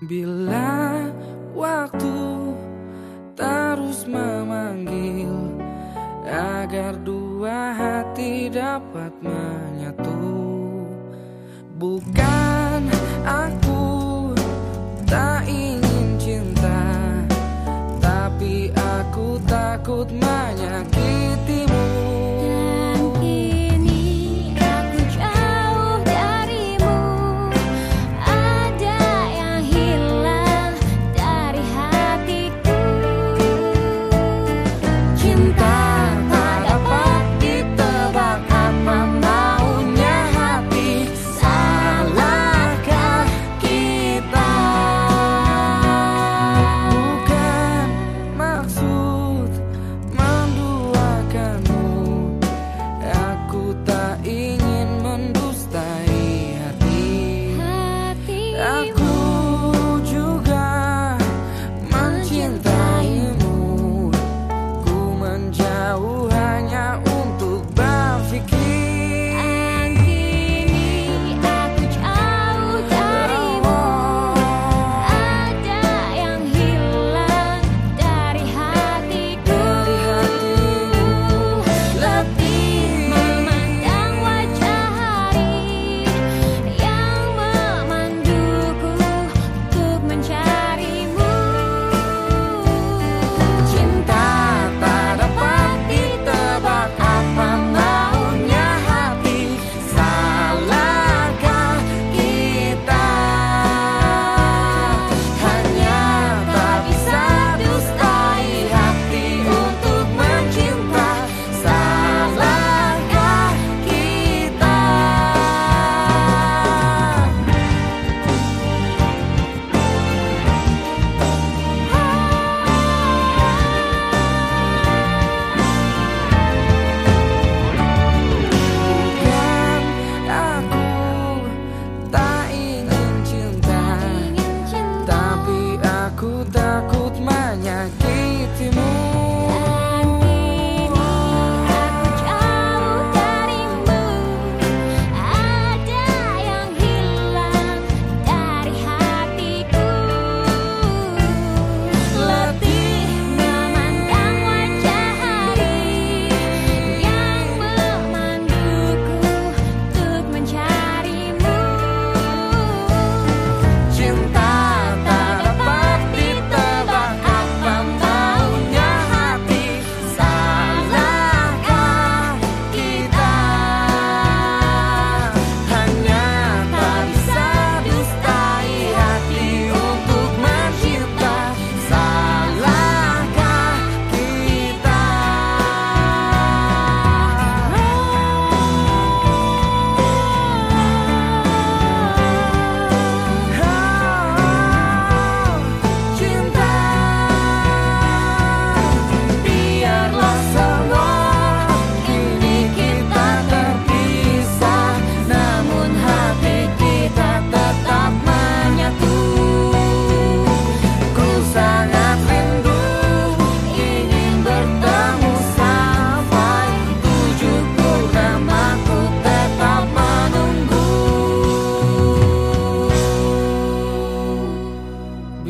Bila waktu terus memanggil Agar dua hati dapat menyatu. Bukan aku tak ingin cinta Tapi aku takut menyakiti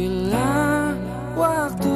Bila waktu